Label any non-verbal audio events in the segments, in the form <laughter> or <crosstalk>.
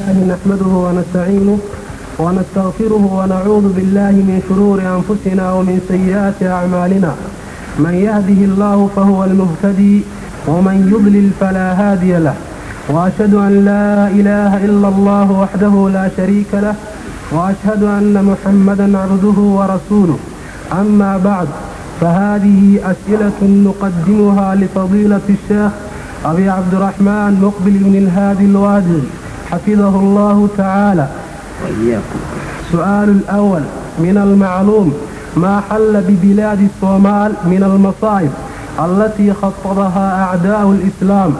الله نحمده ونستعينه ونستغفره ونعوذ بالله من شرور أنفسنا ومن سيئات أعمالنا. من يهده الله فهو المهتدي ومن يضلل فلا هادي له. وأشهد أن لا إله إلا الله وحده لا شريك له. وأشهد أن محمدا عبده ورسوله. أما بعد فهذه أسئلة نقدمها لفضيلة الشيخ أبي عبد الرحمن مقبل بن الهادي الوادي. حفظه الله تعالى. سؤال الأول من المعلوم ما حل ببلاد الصومال من المصائب التي خططها أعداء الإسلام؟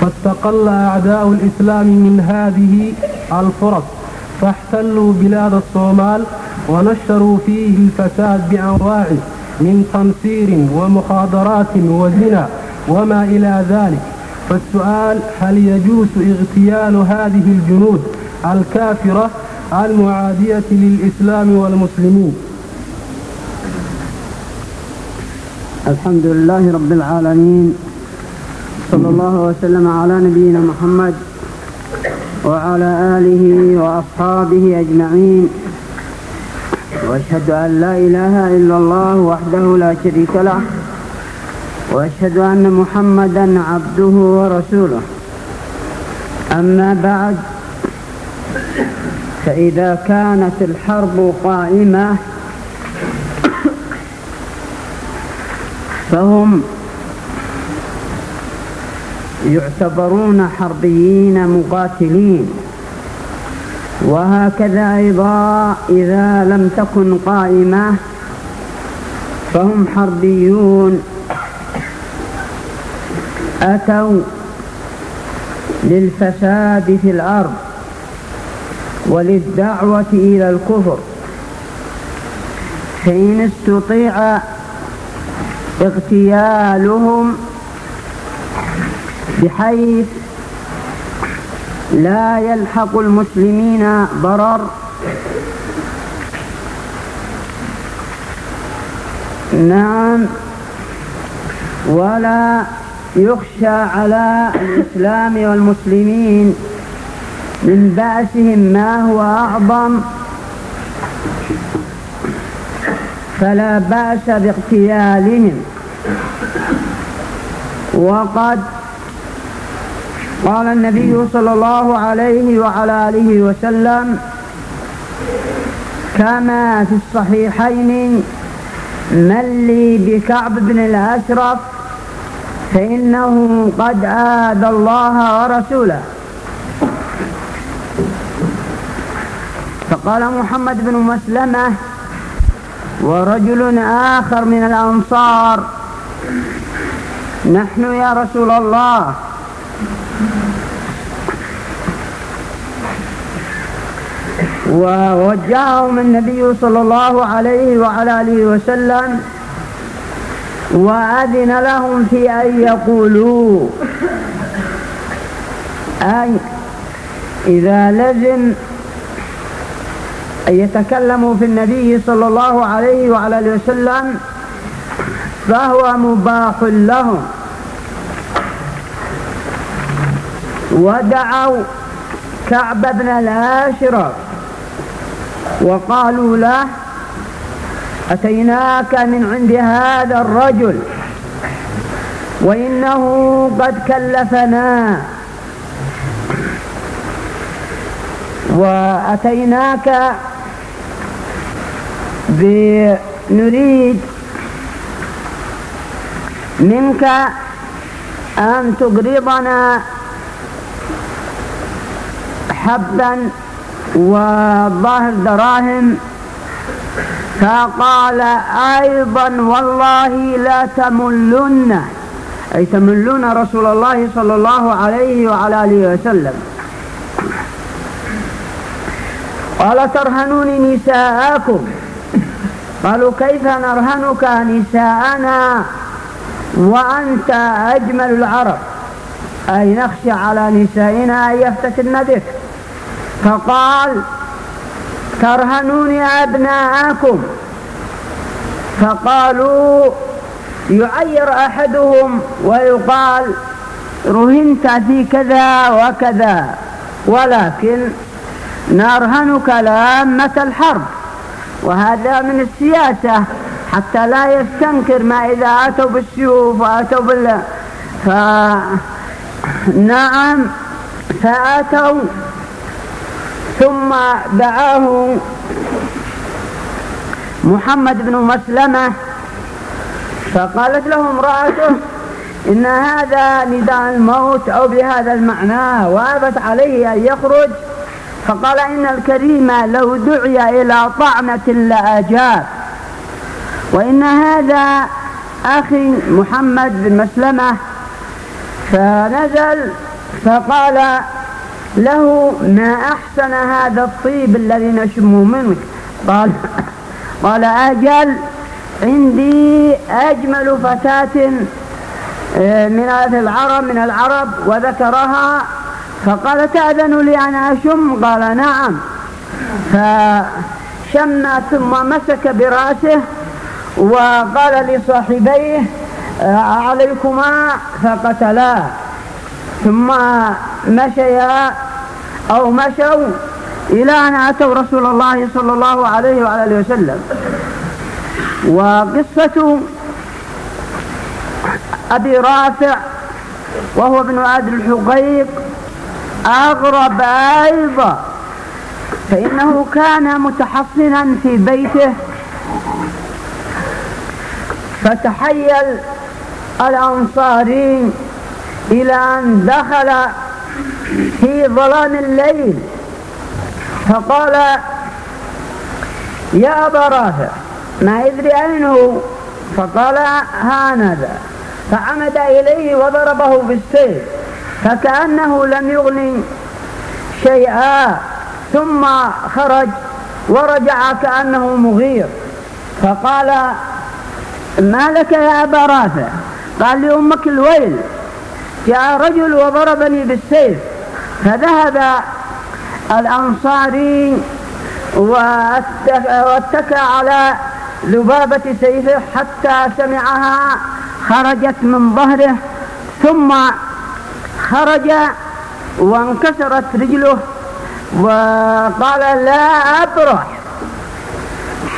فاستقل أعداء الإسلام من هذه الفرص. فاحتلوا بلاد الصومال ونشروا فيه الفساد بأنواع من تنصير ومخادرات وزنا وما إلى ذلك. فالسؤال هل يجوز اغتيال هذه الجنود الكافرة المعادية للإسلام والمسلمين؟ الحمد لله رب العالمين صلى الله وسلم على نبينا محمد وعلى آله وأصحابه أجمعين. وأشهد أن لا إله إلا الله وحده لا شريك له. وأشهد أن محمدا عبده ورسوله. أما بعد فإذا كانت الحرب قائمة فهم يعتبرون حربيين مقاتلين. وهكذا أيضا إذا لم تكن قائمة فهم حربيون أتوا للفساد في الأرض وللدعوة إلى الكفر فإن استطيع اغتيالهم بحيث لا يلحق المسلمين ضرر نعم ولا يخشى على الإسلام والمسلمين. من بأسهم ما هو أعظم. فلا بأس باغتيالهم. وقد قال النبي صلى الله عليه وعلى آله وسلم كما في الصحيحين من لي بكعب بن الأشرف فإنه قد آذى الله ورسوله. فقال محمد بن مسلمة ورجل آخر من الأنصار نحن يا رسول الله. ووجههم النبي صلى الله عليه وعلى آله وسلم وأذن لهم في أن يقولوا. أي إذا لزم أن يتكلموا في النبي صلى الله عليه وعلى آله وسلم فهو مباح لهم. ودعوا كعب بن الاشرف وقالوا له أتيناك من عند هذا الرجل وإنه قد كلفنا. وأتيناك بنريد منك أن تقرضنا حبا وظاهر دراهم فقال أيضا والله لا تملن. أي تملون رسول الله صلى الله عليه وعلى آله وسلم. قال ترهنون نساءكم. قالوا كيف نرهنك نساءنا وأنت أجمل العرب؟ أي نخشى على نسائنا أن يفتتن بك. فقال ترهنون أبناءكم. فقالوا يعير أحدهم ويقال رهنت في كذا وكذا ولكن نرهن كلامة الحرب وهذا من السياسة حتى لا يستنكر ما إذا أتوا بالسيوف وأتوا بال فنعم فأتوا ثم دعاه محمد بن مسلمة فقالت له امرأته إن هذا نداء الموت أو بهذا المعنى وأبت عليه أن يخرج فقال إن الكريم لو دعي إلى طعنة لأجاب وإن هذا أخي محمد بن مسلمة فنزل فقال له ما أحسن هذا الطيب الذي نشمه منك. قال قال أجل عندي أجمل فتاة آه، من العرب من العرب وذكرها فقال تأذن لي أن أشم؟ قال نعم. فشم ثم مسك برأسه وقال لصاحبيه آه، عليكما؟ فقتلاه ثم مشيا أو مشوا إلى أن أتوا رسول الله صلى الله عليه وعلى وسلم. وقصة أبي رافع وهو ابن عاد الحقيق أغرب أيضا فإنه كان متحصنا في بيته. فتحيل الأنصاري إلى أن دخل في ظلام الليل. فقال يا أبا رافع ما يدري أين هو؟ فقال هانذا فعمد إليه وضربه بالسيف فكأنه لم يغني شيئا ثم خرج ورجع كأنه مغير. فقال ما لك يا أبا رافع؟ قال لأمك الويل جاء رجل وضربني بالسيف. فذهب الأنصاري واتكى على ذبابة سيفه حتى سمعها خرجت من ظهره ثم خرج وانكسرت رجله وقال لا أبرح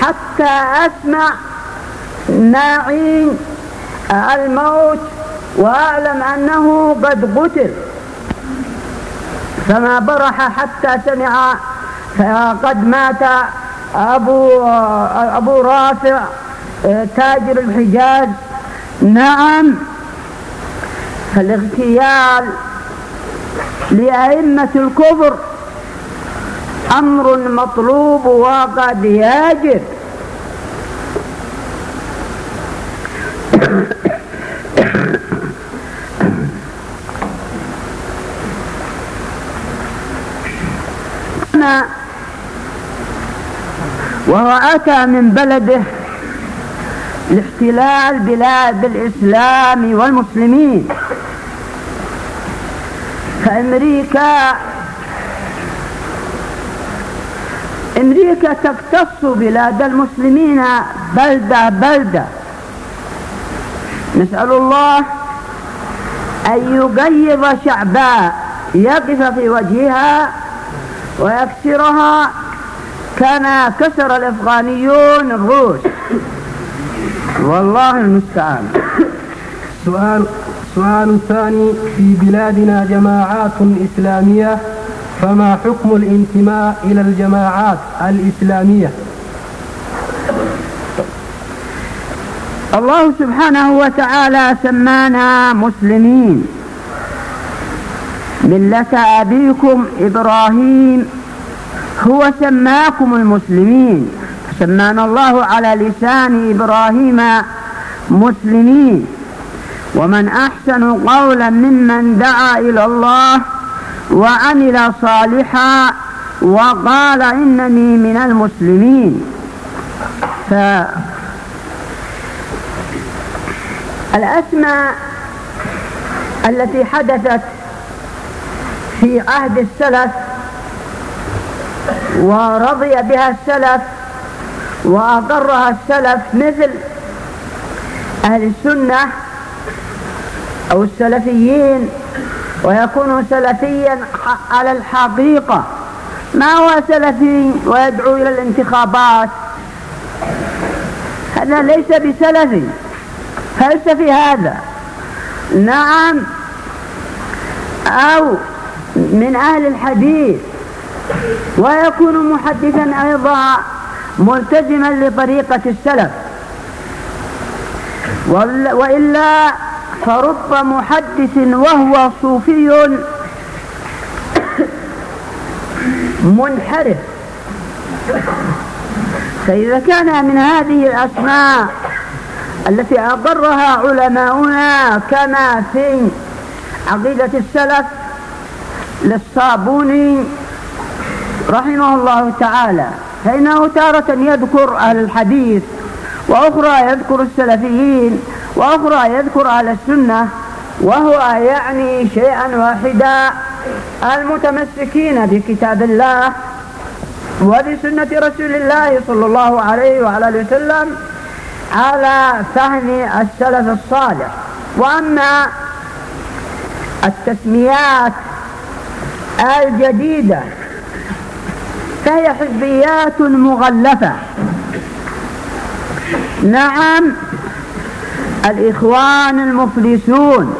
حتى أسمع ناعي الموت وأعلم أنه قد قتل. فما برح حتى سمع قد مات أبو, أبو رافع تاجر الحجاز. نعم فالاغتيال لأئمة الكفر أمر مطلوب وقد يجب. وهو أتى من بلده لاحتلال بلاد الإسلام والمسلمين. فأمريكا أمريكا تقتص بلاد المسلمين بلدة بلدة. نسأل الله أن يقيض شعباء يقف في وجهها ويكسرها كما كسر الأفغانيون الروس. والله المستعان. سؤال سؤال ثاني. في بلادنا جماعات إسلامية فما حكم الانتماء إلى الجماعات الإسلامية؟ الله سبحانه وتعالى سمانا مسلمين. ملة أبيكم إبراهيم. هو سماكم المسلمين. سمانا الله على لسان إبراهيم مسلمين. ومن أحسن قولا ممن دعا إلى الله وعمل صالحا وقال إنني من المسلمين. فالأسماء التي حدثت في عهد السلف ورضي بها السلف وأقرها السلف مثل أهل السنة أو السلفيين ويكون سلفيا على الحقيقة. ما هو سلفي ويدعو إلى الانتخابات؟ هذا ليس بسلفي فلسفي هذا. نعم أو من أهل الحديث ويكون محدثا أيضا ملتزما لطريقة السلف. وإلا فرب محدث وهو صوفي منحرف. فإذا كان من هذه الأسماء التي أقرها علماؤنا كما في عقيدة السلف للصابوني رحمه الله تعالى فإنه تارة يذكر أهل الحديث وأخرى يذكر السلفيين وأخرى يذكر أهل السنة وهو يعني شيئا واحدا المتمسكين بكتاب الله وبسنة رسول الله صلى الله عليه وعلى آله وسلم على فهم السلف الصالح. وأما التسميات الجديدة فهي حزبيات مغلفة. نعم الإخوان المفلسون.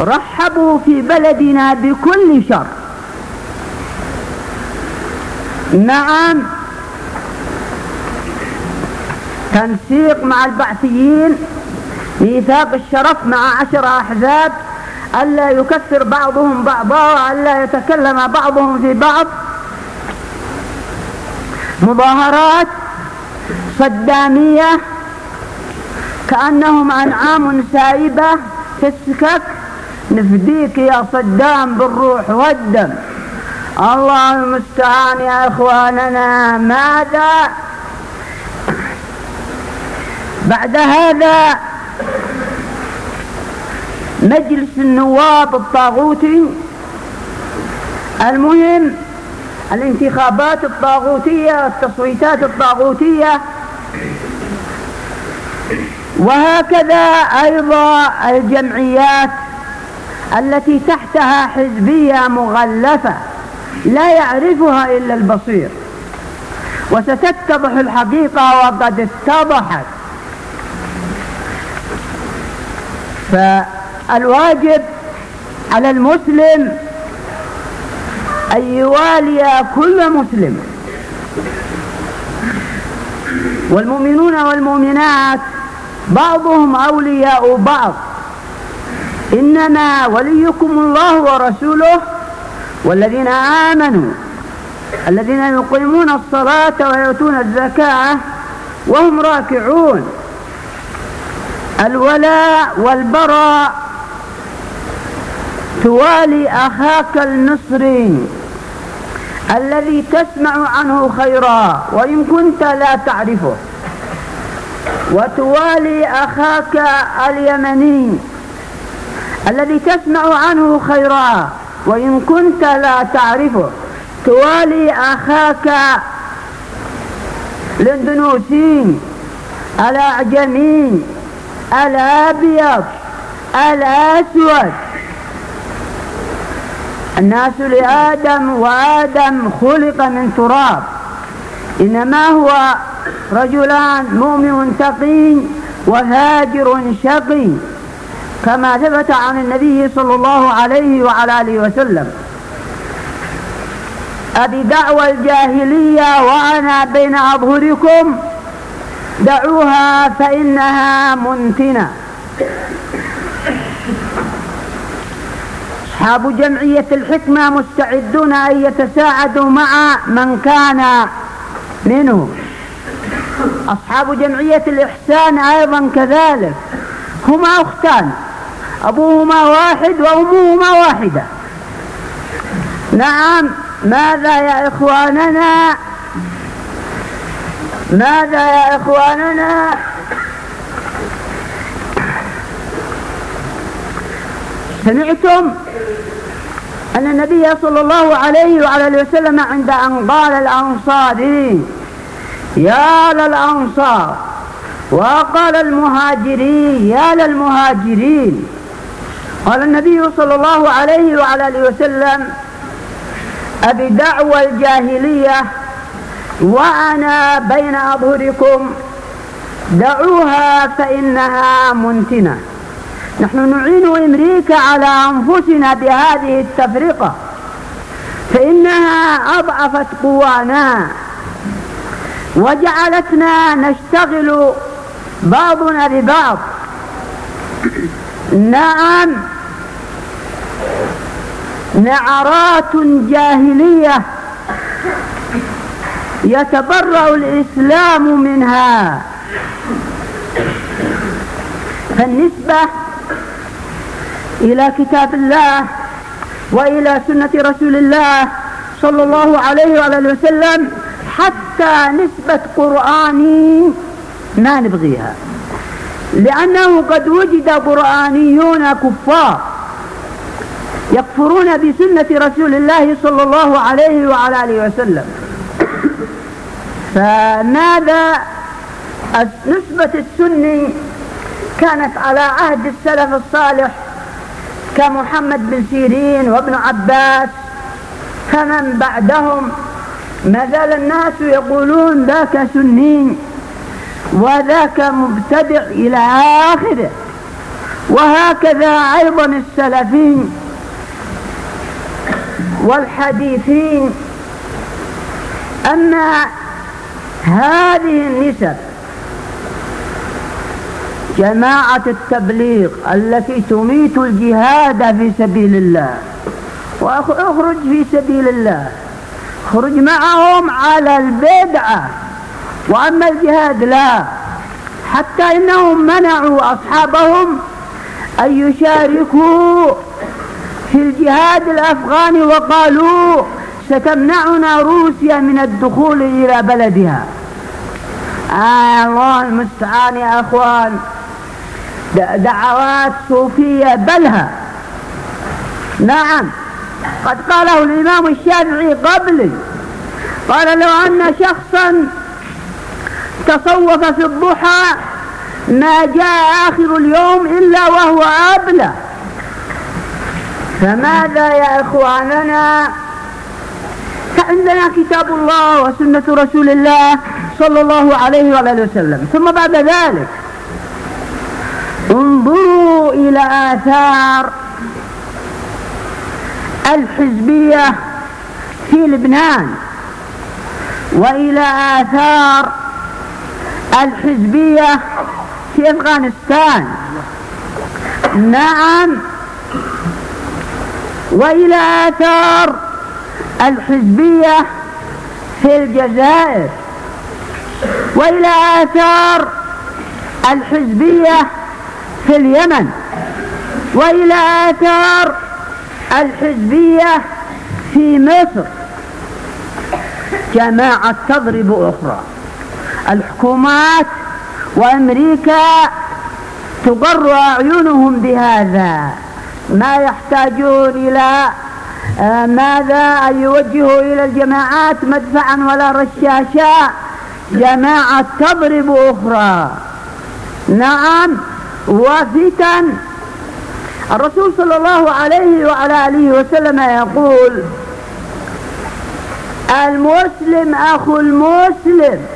رحبوا في بلدنا بكل شر. نعم تنسيق مع البعثيين ميثاق الشرف مع عشر أحزاب. ألا يكفر بعضهم بعضا وألا يتكلم بعضهم في بعض. مظاهرات صدامية كأنهم أنعام سائبة تسكك. نفديك يا صدام بالروح والدم. الله المستعان يا إخواننا. ماذا بعد هذا مجلس النواب الطاغوتي. المهم الانتخابات الطاغوتية التصويتات الطاغوتية. وهكذا أيضا الجمعيات التي تحتها حزبية مغلفة لا يعرفها إلا البصير. وستتضح الحقيقة وقد اتضحت. فالواجب على المسلم أن يوالي كل مسلم. والمؤمنون والمؤمنات بعضهم أولياء بعض. إنما وليكم الله ورسوله والذين آمنوا الذين يقيمون الصلاة ويؤتون الزكاة وهم راكعون. الولاء والبراء توالي أخاك المصري الذي تسمع عنه خيرا وإن كنت لا تعرفه. وتوالي أخاك اليمني الذي تسمع عنه خيرا وإن كنت لا تعرفه. توالي أخاك الاندونوسي الأعجمي الأبيض الأسود. الناس لآدم وآدم خلق من تراب. إنما هو رجلان مؤمن تقي وهاجر شقي كما ثبت عن النبي صلى الله عليه وعلى آله وسلم. أبي دعوى الجاهلية وأنا بين أظهركم دعوها فإنها منتنة. أصحاب جمعية الحكمة مستعدون أن يتساعدوا مع من كان منه. أصحاب جمعية الإحسان أيضا كذلك. هما أختان. أبوهما واحد وأمهما واحدة. نعم ماذا يا إخواننا؟ ماذا يا إخواننا؟ سمعتم أن النبي صلى الله عليه وعلى وسلم عند أن قال الأنصاري يا للأنصار وقال المهاجرين يا للمهاجرين قال النبي صلى الله عليه وعلى آله وسلم أبي دعوى الجاهلية وأنا بين أظهركم دعوها فإنها منتنة. نحن نعين أمريكا على أنفسنا بهذه التفرقة فإنها أضعفت قوانا وجعلتنا نشتغل بعضنا ببعض. نعم نعرات جاهلية يتبرأ الإسلام منها. فالنسبة إلى كتاب الله وإلى سنة رسول الله صلى الله عليه وعلى وسلم حتى نسبة قرآني ما نبغيها. لأنه قد وجد قرآنيون كفار يكفرون بسنة رسول الله صلى الله عليه وعلى آله وسلم. فماذا نسبة السني كانت على عهد السلف الصالح كمحمد بن سيرين وابن عباس فمن بعدهم ما زال الناس يقولون ذاك سني وذاك مبتدع إلى آخره. وهكذا أيضا السلفين والحديثين. أما هذه النسب جماعة التبليغ التي تميت الجهاد في سبيل الله. واخرج في سبيل الله. اخرج معهم على البدعة. وأما الجهاد لا. حتى إنهم منعوا أصحابهم أن يشاركوا في الجهاد الأفغاني وقالوا ستمنعنا روسيا من الدخول إلى بلدها. آه الله المستعان يا أخوان. دعوات صوفية بلها. نعم. قد قاله الإمام الشافعي قبلي. قال لو أن شخصا تصوف في الضحى ما جاء آخر اليوم إلا وهو أبلى. فماذا يا إخواننا؟ فعندنا كتاب الله وسنة رسول الله صلى الله عليه وآله وسلم. ثم بعد ذلك انظروا إلى آثار الحزبية في لبنان وإلى آثار الحزبية في أفغانستان. نعم. وإلى آثار الحزبية في الجزائر. وإلى آثار الحزبية في اليمن وإلى آثار الحزبية في مصر. جماعة تضرب أخرى. الحكومات وأمريكا تقر أعينهم بهذا. ما يحتاجون إلى آه، ماذا؟ أن يوجهوا إلى الجماعات مدفعا ولا رشاشا. جماعة تضرب أخرى. نعم وفتن الرسول صلى الله عليه وعلى آله وسلم يقول المسلم أخو المسلم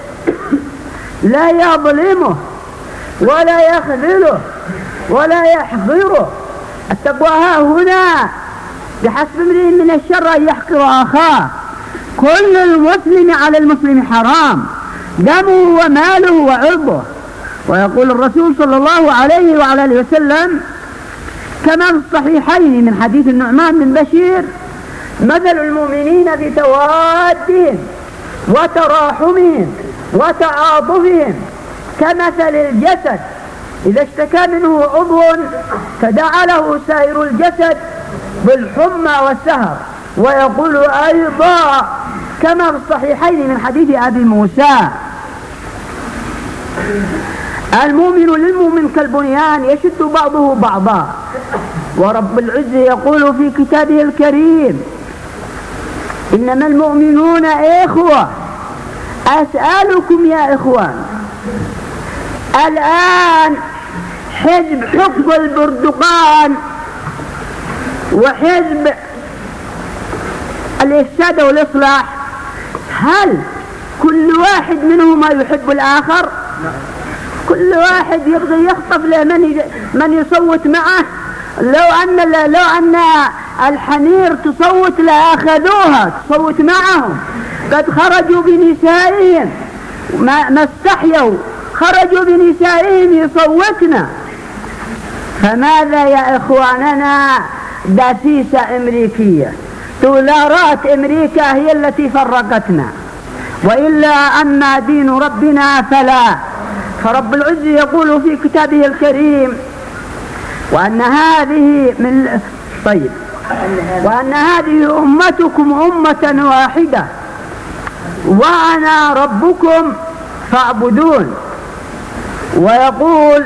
لا يظلمه ولا يخذله ولا يحقره التقوى ها هنا. بحسب امرئ من الشر أن يحقر أخاه. كل المسلم على المسلم حرام. دمه وماله وعرضه. ويقول الرسول صلى الله عليه وعلى آله وسلم كما في الصحيحين من حديث النعمان بن بشير مثل المؤمنين بتوادهم وتراحمهم وتعاطفهم كمثل الجسد إذا اشتكى منه عضو تدعى له سائر الجسد بالحمى والسهر. ويقول أيضا كما في الصحيحين من حديث أبي موسى المؤمن للمؤمن كالبنيان يشد بعضه بعضا. ورب العز يقول في كتابه الكريم إنما المؤمنون إخوة. أسألكم يا إخوان الآن حزب حب البرتقال وحزب الإفساد والإصلاح هل كل واحد منهما يحب الآخر؟ كل واحد يبغي يخطف له من من يصوت معه. لو أن لو أن الحنير تصوت لأخذوها تصوت معهم. قد خرجوا بنسائهم. ما, ما استحيوا. خرجوا بنسائهم يصوتنا. فماذا يا إخواننا؟ دسيسة أمريكية. دولارات أمريكا هي التي فرقتنا. وإلا أما دين ربنا فلا. فرب العز يقول في كتابه الكريم وأن هذه من طيب. وأن هذه أمتكم أمة واحدة. وأنا ربكم فاعبدون. ويقول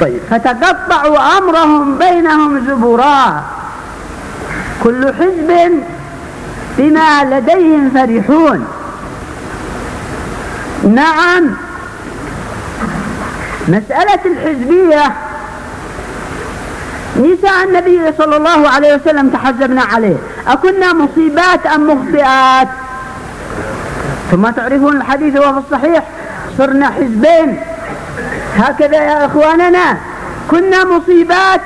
طيب فتقطعوا أمرهم بينهم زبرا كل حزب بما لديهم فرحون. نعم. مسألة الحزبية. نساء النبي صلى الله عليه وسلم تحزبنا عليه. أكنا مصيبات أم مخطئات؟ ثم تعرفون الحديث وهو الصحيح. صرنا حزبين. هكذا يا إخواننا. كنا مصيبات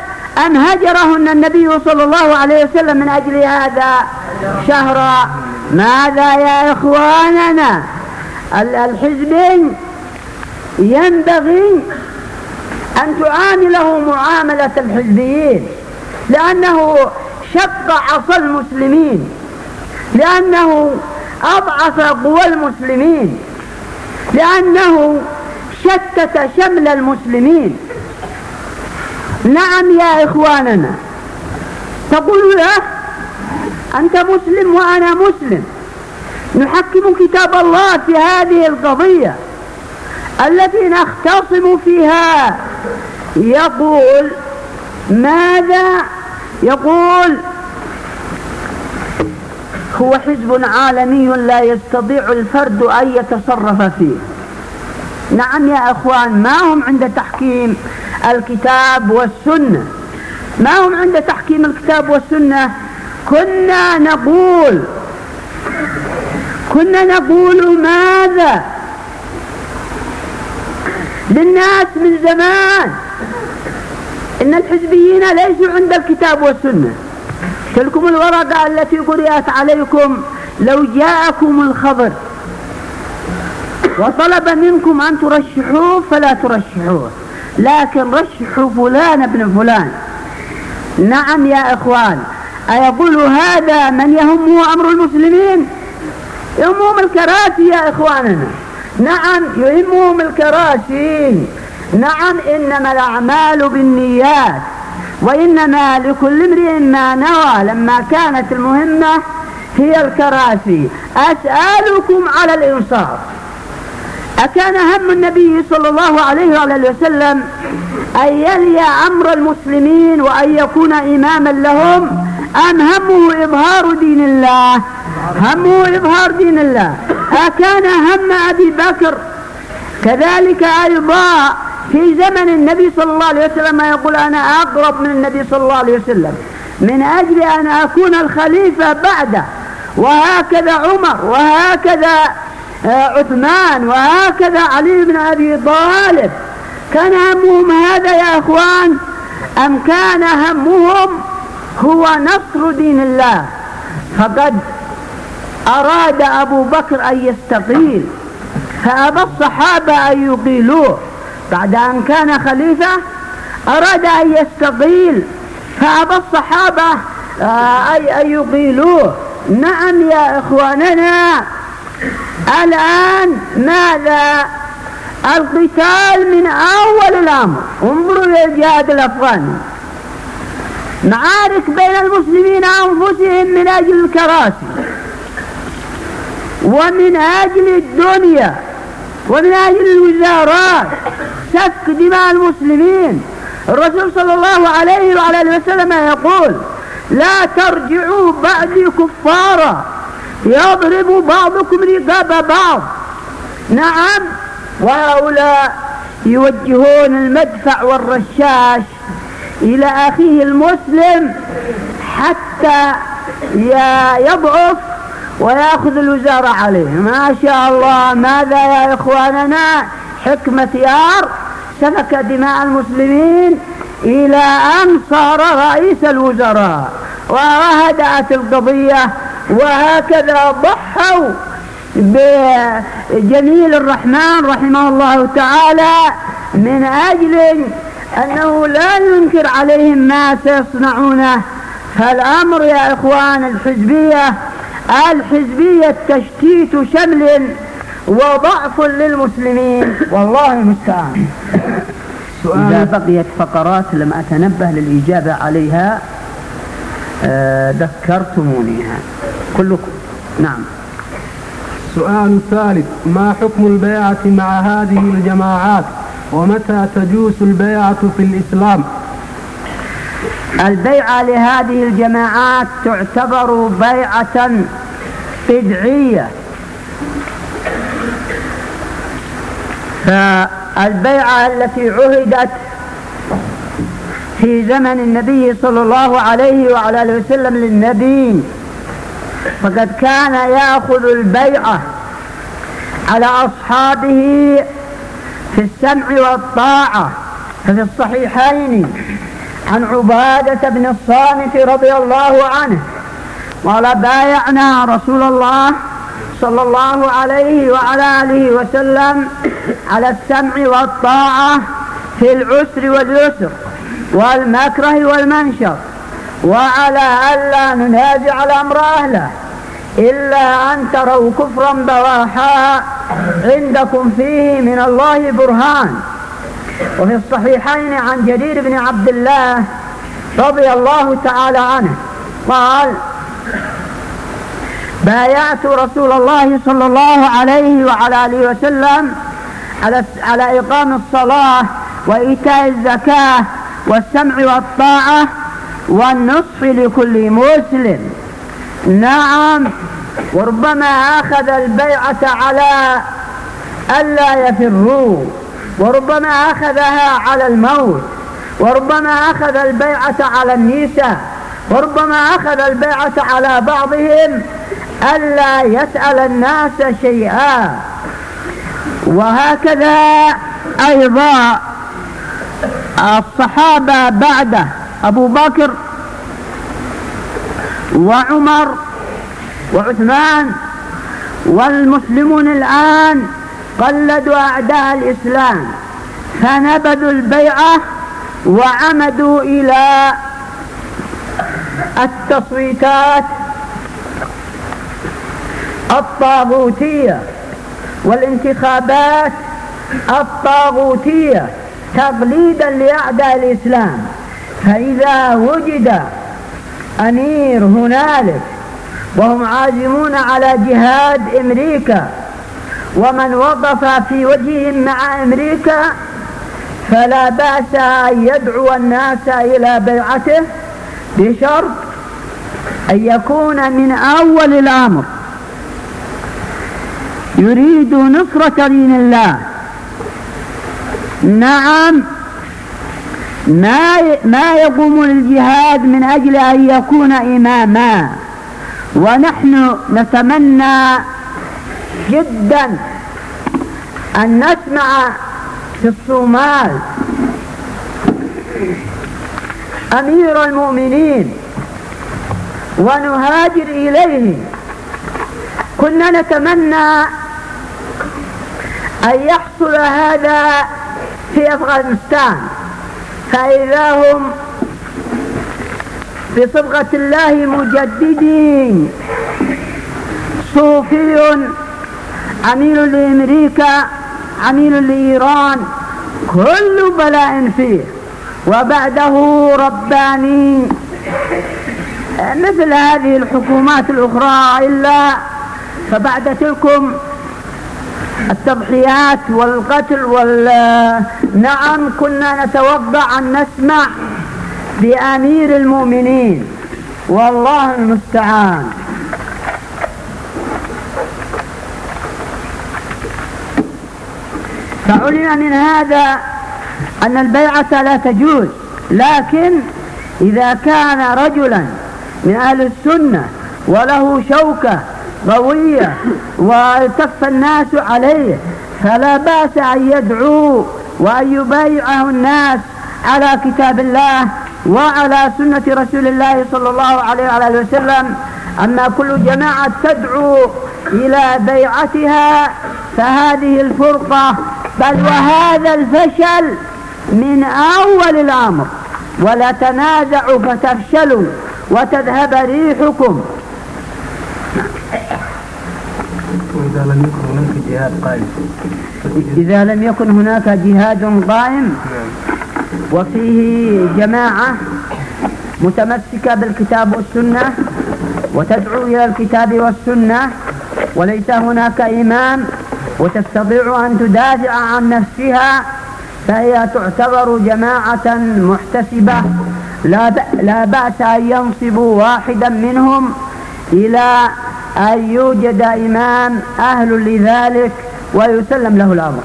أم هجرهن النبي صلى الله عليه وسلم من أجل هذا شهرا؟ ماذا يا إخواننا؟ الحزبين ينبغي أن تعامله معاملة الحزبيين لأنه شق عصا المسلمين لأنه أضعف قوى المسلمين لأنه شتت شمل المسلمين. نعم يا إخواننا تقول له أنت مسلم وأنا مسلم. نحكم كتاب الله في هذه القضية. التي نختصم فيها يقول ماذا؟ يقول هو حزب عالمي لا يستطيع الفرد أن يتصرف فيه. نعم يا أخوان ما هم عند تحكيم الكتاب والسنة؟ ما هم عند تحكيم الكتاب والسنة؟ كنا نقول كنا نقول ماذا؟ للناس من زمان. إن الحزبيين ليسوا عند الكتاب والسنة. تلكم الورقة التي قرأت عليكم لو جاءكم الخبر. وطلب منكم أن ترشحوه فلا ترشحوه. لكن رشحوا فلان ابن فلان. نعم يا إخوان أيقول هذا من يهمه أمر المسلمين؟ يهمهم الكراسي يا إخواننا. نعم يهمهم الكراسي نعم إنما الأعمال بالنيات. وإنما لكل امرئ ما نوى لما كانت المهمة هي الكراسي أسألكم على الإنصاف. أكان هم النبي صلى الله عليه وآله وسلم أن يلي أمر المسلمين وأن يكون إماما لهم أم همه إظهار دين الله؟ همه إظهار دين الله. أكان هم أبي بكر. كذلك أيضا في زمن النبي صلى الله عليه وسلم يقول أنا أقرب من النبي صلى الله عليه وسلم. من أجل أن أكون الخليفة بعده. وهكذا عمر وهكذا آه، عثمان وهكذا علي بن أبي طالب. كان همهم هذا يا أخوان؟ أم كان همهم هو نصر دين الله؟ فقد أراد أبو بكر أن يستقيل فأبى الصحابة أن يقيلوه. بعد أن كان خليفة أراد أن يستقيل فأبى الصحابة آه، أن يقيلوه. نعم يا إخواننا الآن ماذا؟ القتال من أول الأمر. انظروا إلى الجهاد الأفغاني معارك بين المسلمين أنفسهم من أجل الكراسي. ومن أجل الدنيا ومن أجل الوزارات سفك دماء المسلمين. الرسول صلى الله عليه وعلى وسلم يقول لا ترجعوا بعدي كفارا يضرب بعضكم رقاب بعض. نعم وهؤلاء يوجهون المدفع والرشاش إلى أخيه المسلم حتى يضعف ويأخذ الوزارة عليه. ما شاء الله. ماذا يا إخواننا؟ حكمة يار سفك دماء المسلمين إلى أن صار رئيس الوزراء وهدأت القضية وهكذا ضحوا بجليل الرحمن رحمه الله تعالى من أجل أنه لا ينكر عليهم ما سيصنعونه. فالأمر يا إخوان الحزبية الحزبية تشتيت شمل وضعف للمسلمين. والله المستعان. إذا بقيت فقرات لم أتنبه للإجابة عليها آه، ذكرتمونيها كلكم. نعم. السؤال الثالث ما حكم البيعة مع هذه الجماعات؟ ومتى تجوز البيعة في الإسلام؟ البيعة لهذه الجماعات تعتبر بيعة بدعية. فالبيعة التي عهدت في زمن النبي صلى الله عليه وعلى آله وسلم للنبي فقد كان يأخذ البيعه على أصحابه في السمع والطاعة ففي الصحيحين. عن عبادة بن الصامت رضي الله عنه. قال بايعنا رسول الله صلى الله عليه وعلى آله وسلم على السمع والطاعة في العسر واليسر والمكره والمنشر وعلى ألا ننازع الأمر أهله إلا أن تروا كفرا بواحا عندكم فيه من الله برهان. وفي الصحيحين عن جرير بن عبد الله رضي الله تعالى عنه قال بايعت رسول الله صلى الله عليه وعلى آله وسلم على على إقام الصلاة وإيتاء الزكاة والسمع والطاعة والنصح لكل مسلم. نعم وربما أخذ البيعة على ألا يفروا. وربما أخذها على الموت وربما أخذ البيعة على النساء وربما أخذ البيعة على بعضهم ألا يسأل الناس شيئا. وهكذا أيضا الصحابة بعده أبو بكر وعمر وعثمان والمسلمون الآن قلدوا أعداء الإسلام. فنبذوا البيعة وعمدوا إلى التصويتات الطاغوتية والانتخابات الطاغوتية تقليدا لأعداء الإسلام. فإذا وجد أمير هنالك وهم عازمون على جهاد أمريكا ومن وقف في وجههم مع أمريكا فلا بأس أن يدعو الناس إلى بيعته بشرط أن يكون من أول الأمر. يريد نصرة دين الله. نعم ما ما يقوم الجهاد من أجل أن يكون إماما. ونحن نتمنى جدا. أن نسمع في الصومال. أمير المؤمنين. ونهاجر إليه. كنا نتمنى أن يحصل هذا في أفغانستان. فإذا هم بصبغة الله مجددين. صوفي عميل لأمريكا عميل لإيران كل بلاء فيه. وبعده رباني. مثل هذه الحكومات الأخرى إلا فبعد تلكم التضحيات والقتل وال نعم كنا نتوضع أن نسمع بأمير المؤمنين. والله المستعان. فعلم من هذا أن البيعة لا تجوز لكن إذا كان رجلا من أهل السنة وله شوكة قوية والتف الناس عليه فلا بأس أن يدعو وأن يبايعه الناس على كتاب الله وعلى سنة رسول الله صلى الله عليه وعلى وسلم. أما كل جماعة تدعو إلى بيعتها فهذه الفرقة بل وهذا الفشل من أول الأمر. ولا تنازعوا فتفشلوا وتذهب ريحكم. وإذا لم يكن هناك جهاد قائم. إذا لم يكن هناك جهاد قائم وفيه جماعة متمسكة بالكتاب والسنة وتدعو إلى الكتاب والسنة وليس هناك إمام وتستطيع أن تدافع عن نفسها فهي تعتبر جماعة محتسبة. لا لا بأس أن ينصبوا واحدا منهم إلى أن يوجد إمام أهل لذلك ويسلم له الأمر.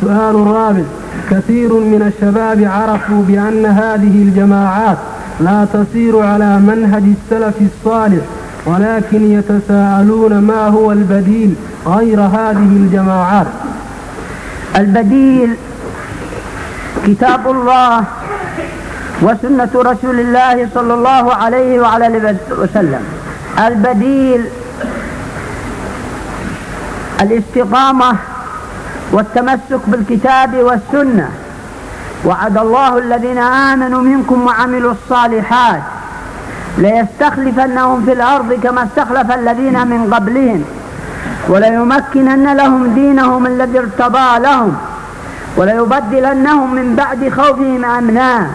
سؤال رابع. كثير من الشباب عرفوا بأن هذه الجماعات لا تسير على منهج السلف الصالح. ولكن يتساءلون ما هو البديل غير هذه الجماعات. البديل كتاب الله وسنة رسول الله صلى الله عليه وعلى آله وسلم. البديل الاستقامة والتمسك بالكتاب والسنة. وعد الله الذين آمنوا منكم وعملوا الصالحات. ليستخلفنهم في الأرض كما استخلف الذين من قبلهم وليمكنن لهم دينهم الذي ارتضى لهم وليبدلنهم من بعد خوفهم أمنا.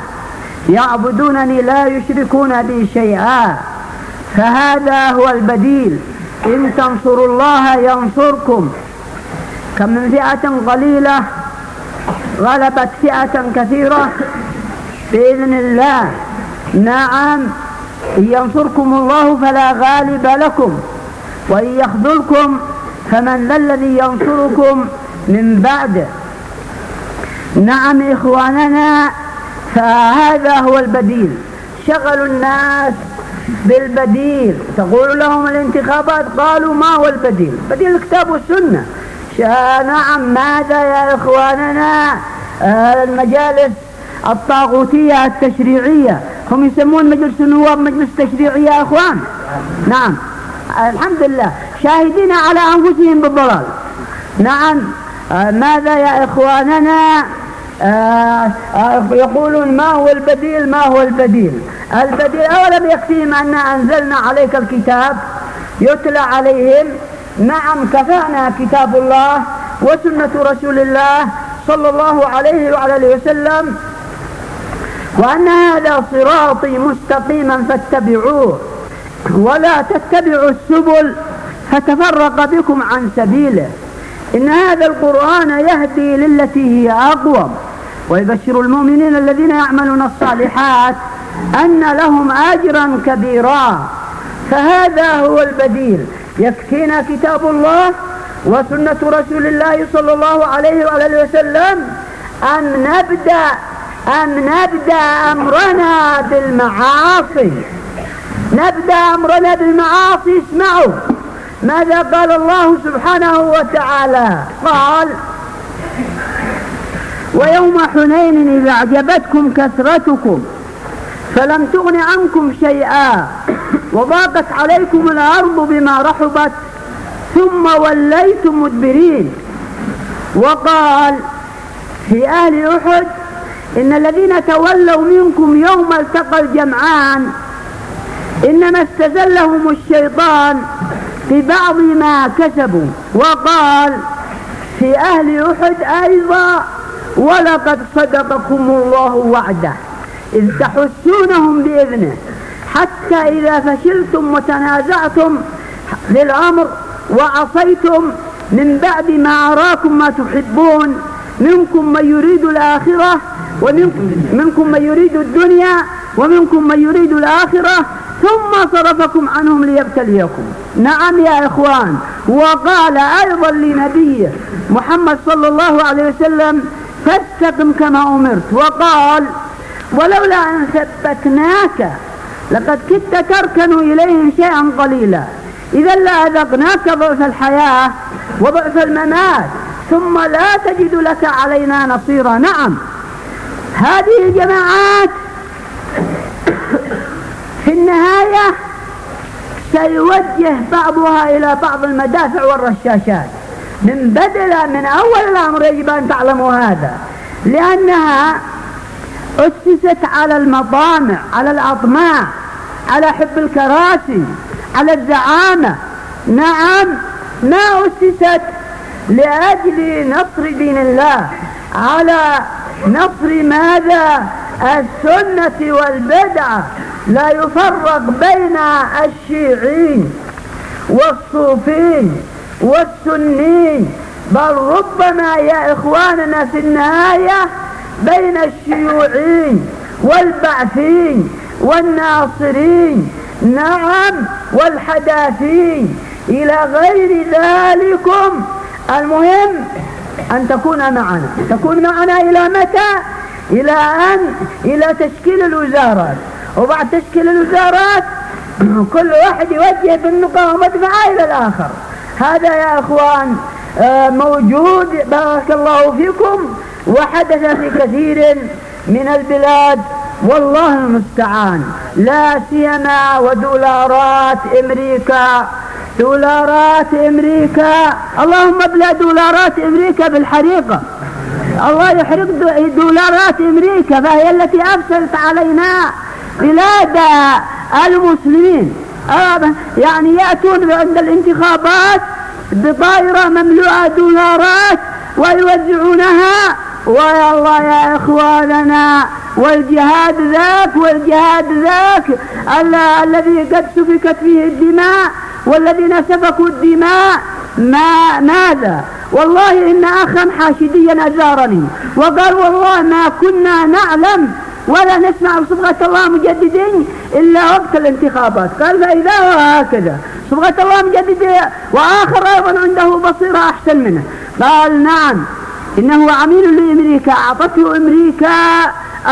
يعبدونني لا يشركون بي شيئا. فهذا هو البديل. إن تنصروا الله ينصركم. كم من فئة قليلة غلبت فئة كثيرة بإذن الله. نعم. إن ينصركم الله فلا غالب لكم وإن يخذلكم فمن ذا الذي ينصركم من بعده. نعم إخواننا فهذا هو البديل. شغلوا الناس بالبديل. تقول لهم الانتخابات؟ قالوا ما هو البديل؟ بديل الكتاب والسنة. نعم ماذا يا إخواننا؟ آه، المجالس الطاغوتية التشريعية. هم يسمون مجلس النواب مجلس تشريعي يا إخوان. نعم. الحمد لله. شاهدين على أنفسهم بالضلال. نعم. آه، ماذا يا إخواننا؟ آه، يقولون ما هو البديل؟ ما هو البديل؟ البديل أولم يكفيهم أن أنزلنا عليك الكتاب؟ يتلى عليهم. نعم كفانا كتاب الله وسنة رسول الله صلى الله عليه وعلى وسلم. وأن هذا صراطي مستقيما فاتبعوه. ولا تتبعوا السبل فتفرق بكم عن سبيله. إن هذا القرآن يهدي للتي هي أقوم. ويبشر المؤمنين الذين يعملون الصالحات أن لهم أجرا كبيرا. فهذا هو البديل. يكفينا كتاب الله وسنة رسول الله صلى الله عليه وآله وسلم أم نبدأ أم نبدأ أمرنا بالمعاصي؟ نبدأ أمرنا بالمعاصي اسمعوا. ماذا قال الله سبحانه وتعالى؟ قال ويوم حنين إذا أعجبتكم كثرتكم فلم تغن عنكم شيئا وضاقت عليكم الأرض بما رحبت ثم وليتم مدبرين. وقال في أهل أحد إن الذين تولوا منكم يوم التقى الجمعان إنما استزلهم الشيطان في بعض ما كسبوا وقال في أهل أحد أيضا ولقد صدقكم الله وعده إذ تحسونهم بإذنه حتى إذا فشلتم وتنازعتم للأمر وعصيتم من بعد ما أراكم ما تحبون منكم من يريد الآخرة ومنكم من يريد الدنيا ومنكم من يريد الآخرة ثم صرفكم عنهم ليبتليكم. نعم يا إخوان وقال أيضا لنبيه محمد صلى الله عليه وسلم فاستقم كما أمرت. وقال ولولا أن ثبتناك لقد كدت تركن إليهم شيئا قليلا. إذا لأذقناك ضعف الحياة وضعف الممات ثم لا تجد لك علينا نصيرا. نعم. هذه الجماعات في النهاية سيوجه بعضها إلى بعض المدافع والرشاشات. من بدل من أول الأمر يجب أن تعلموا هذا لأنها أسست على المطامع على الأطماع على حب الكراسي على الزعامة. نعم ما أسست لأجل نصر دين الله على نصر ماذا؟ السنة والبدعة لا يفرق بين الشيعين والصوفين والسنين بل ربما يا إخواننا في النهاية بين الشيوعين والبعثين والناصرين نعم والحداثين إلى غير ذلكم المهم أن تكون معنا. تكون معنا إلى متى؟ إلى أن إلى تشكيل الوزارات. وبعد تشكيل الوزارات <clears throat> كل واحد يوجه بالنقاط مدفعة إلى الآخر. هذا يا أخوان آه، موجود. بارك الله فيكم. وحدث في كثير من البلاد. والله المستعان. لا سيما ودولارات أمريكا. دولارات أمريكا. اللهم ابلع دولارات أمريكا بالحريقة. الله يحرق دولارات أمريكا فهي التي افسدت علينا بلاد المسلمين. يعني يأتون عند الانتخابات بطائرة مملوءة دولارات ويوزعونها. ويا الله يا إخواننا والجهاد ذاك والجهاد ذاك الذي قد سفكت فيه الدماء. والذين سفكوا الدماء ما ماذا؟ والله إن أخا حاشديا أزارني. وقال والله ما كنا نعلم ولا نسمع صبغة الله مجددين إلا وقت الانتخابات. قال فإذا هو هكذا. صبغة الله مجددين وآخر أيضا عنده بصيرة أحسن منه. قال نعم إنه عميل لأمريكا أعطته أمريكا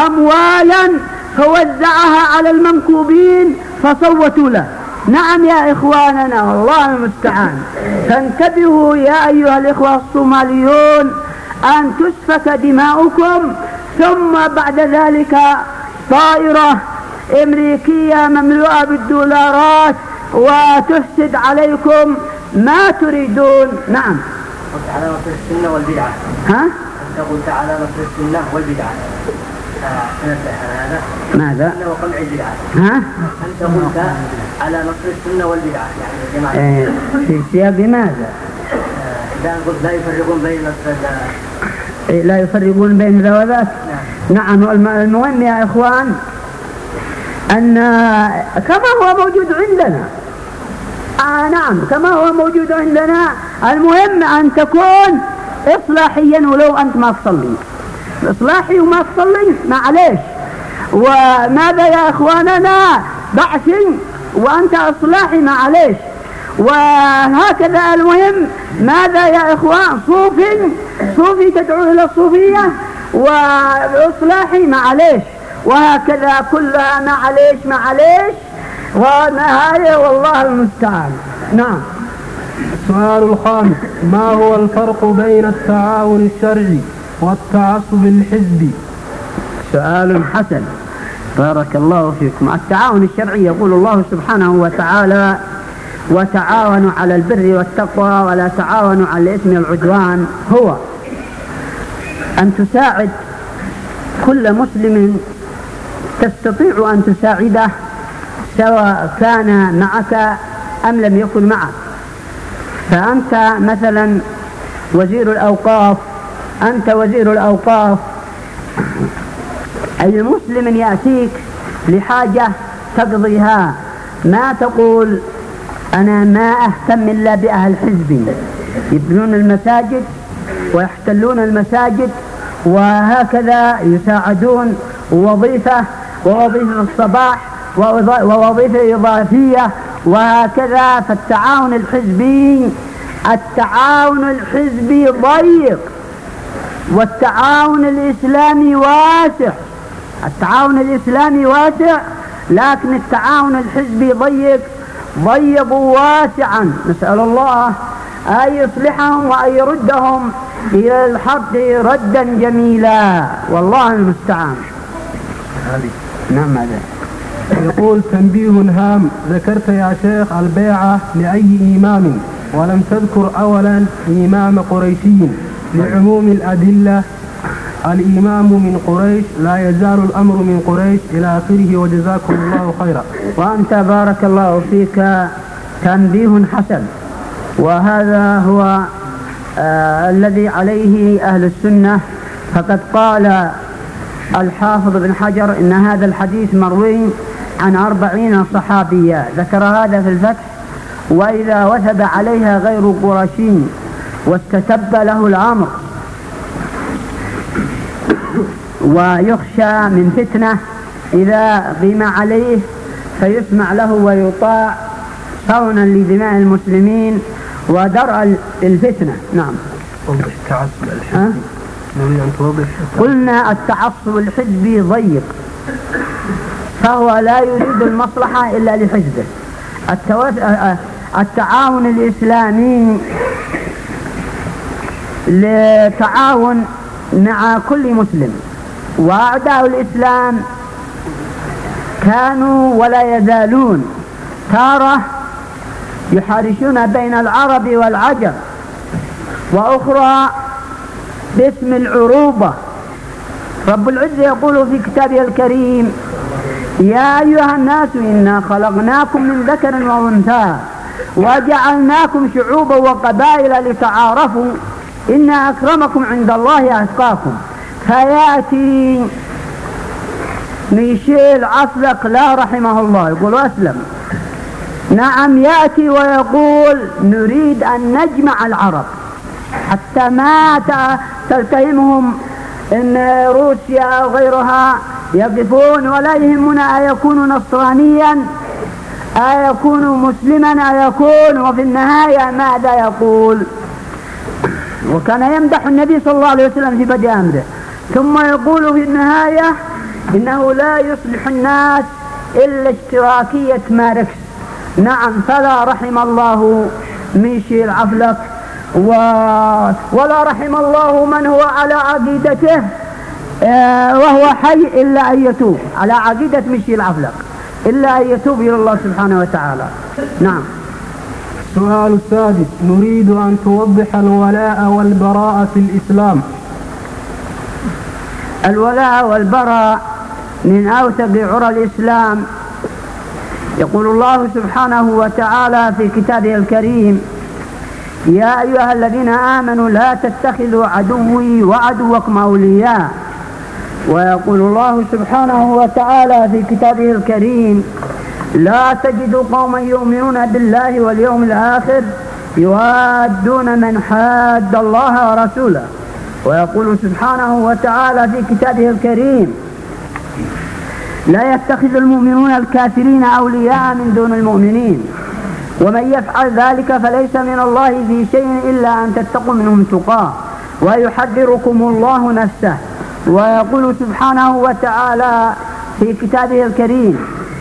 أموالا فوزعها على المنكوبين فصوتوا له. نعم يا إخواننا والله المستعان. فانتبهوا يا أيها الإخوة الصوماليون أن تسفك دماؤكم ثم بعد ذلك طائرة أمريكية مملوءة بالدولارات وتفسد عليكم ما تريدون. نعم. على نصر السنة والبدعة. ها؟ على نصر السنة والبدعة. ماذا؟ ها؟ أنت قلت على نصر السنة والبدعة يعني جماعة إيه في سياق ماذا؟ إذا قلت لا يفرقون بين إيه لا يفرقون بين ذا وذاك؟ نعم. نعم المهم يا إخوان أن كما هو موجود عندنا. آه نعم كما هو موجود عندنا. المهم أن تكون إصلاحيا ولو أنت ما تصلي إصلاحي وما تصلي معليش. وماذا يا إخواننا؟ بعثي وأنت إصلاحي معليش. وهكذا المهم ماذا يا إخوان؟ صوفي صوفي تدعو إلى الصوفية وإصلاحي معليش. وهكذا كلها معليش معليش. ونهاية والله المستعان. نعم. السؤال الخامس ما هو الفرق بين التعاون الشرعي والتعصب الحزبي سؤال حسن. بارك الله فيكم. التعاون الشرعي يقول الله سبحانه وتعالى وتعاونوا على البر والتقوى ولا تعاونوا على الإثم والعدوان. هو. أن تساعد كل مسلم تستطيع أن تساعده سواء كان معك أم لم يكن معك. فأنت مثلا وزير الأوقاف أنت وزير الأوقاف. أي مسلم يأتيك لحاجة تقضيها. ما تقول أنا ما أهتم إلا بأهل حزبي يبنون المساجد ويحتلون المساجد وهكذا يساعدون وظيفة ووظيفة الصباح ووظيفة إضافية وهكذا. فالتعاون الحزبي التعاون الحزبي ضيق. والتعاون الإسلامي واسع. التعاون الإسلامي واسع لكن التعاون الحزبي ضيق ضيقوا واسعا. نسأل الله أن يصلحهم وأن يردهم إلى الحق ردا جميلا. والله المستعان. نعم يقول تنبيه هام ذكرت يا شيخ البيعة لأي إمام ولم تذكر أولا إمام قريشي لعموم الأدلة الإمام من قريش لا يزال الأمر من قريش إلى آخره وجزاكم الله خيرا. وأنت بارك الله فيك تنبيه حسن. وهذا هو آه الذي عليه أهل السنة. فقد قال الحافظ بن حجر إن هذا الحديث مروي عن أربعين صحابيا. ذكر هذا في الفتح وإذا وثب عليها غير قرشي واستتب له الأمر. ويخشى من فتنة إذا قيم عليه فيسمع له ويطاع صونا لدماء المسلمين ودرء الفتنة. نعم. وضح التعصب الحزبي. نريد أن توضح قلنا التعصب الحزبي ضيق. فهو لا يريد المصلحة إلا لحزبه. التعاون الإسلامي لتعاون مع كل مسلم. وأعداء الإسلام كانوا ولا يزالون تارة يحارشون بين العرب والعجم وأخرى باسم العروبة. رب العزة يقول في كتابه الكريم يا أيها الناس إنا خلقناكم من ذكر وأنثى وجعلناكم شعوبا وقبائل لتعارفوا إن أكرمكم عند الله أتقاكم. فيأتي ميشيل عفلق لا رحمه الله يقول أسلم. نعم يأتي ويقول نريد أن نجمع العرب. حتى ما تلتهمهم إن روسيا أو غيرها يقفون ولا يهمنا أيكون نصرانيا؟ أيكون مسلما؟ أيكون؟ وفي النهاية ماذا يقول؟ وكان يمدح النبي صلى الله عليه وسلم في بدء أمره. ثم يقول في النهاية إنه لا يصلح الناس إلا اشتراكية ماركس. نعم فلا رحم الله ميشيل عفلك و... ولا رحم الله من هو على عقيدته آه، وهو حي إلا أن يتوب. على عقيدة مشي العفلق إلا أن يتوب إلى الله سبحانه وتعالى. نعم. السؤال السادس نريد أن توضح الولاء والبراء في الإسلام. الولاء والبراء من أوثق عرى الإسلام. يقول الله سبحانه وتعالى في كتابه الكريم يا أيها الذين آمنوا لا تتخذوا عدوي وعدوكم أولياء. ويقول الله سبحانه وتعالى في كتابه الكريم لا تجد قوما يؤمنون بالله واليوم الآخر يوادون من حاد الله ورسوله. ويقول سبحانه وتعالى في كتابه الكريم لا يتخذ المؤمنون الكافرين أولياء من دون المؤمنين. ومن يفعل ذلك فليس من الله في شيء إلا أن تتقوا منهم تقاه ويحذركم الله نفسه. ويقول سبحانه وتعالى في كتابه الكريم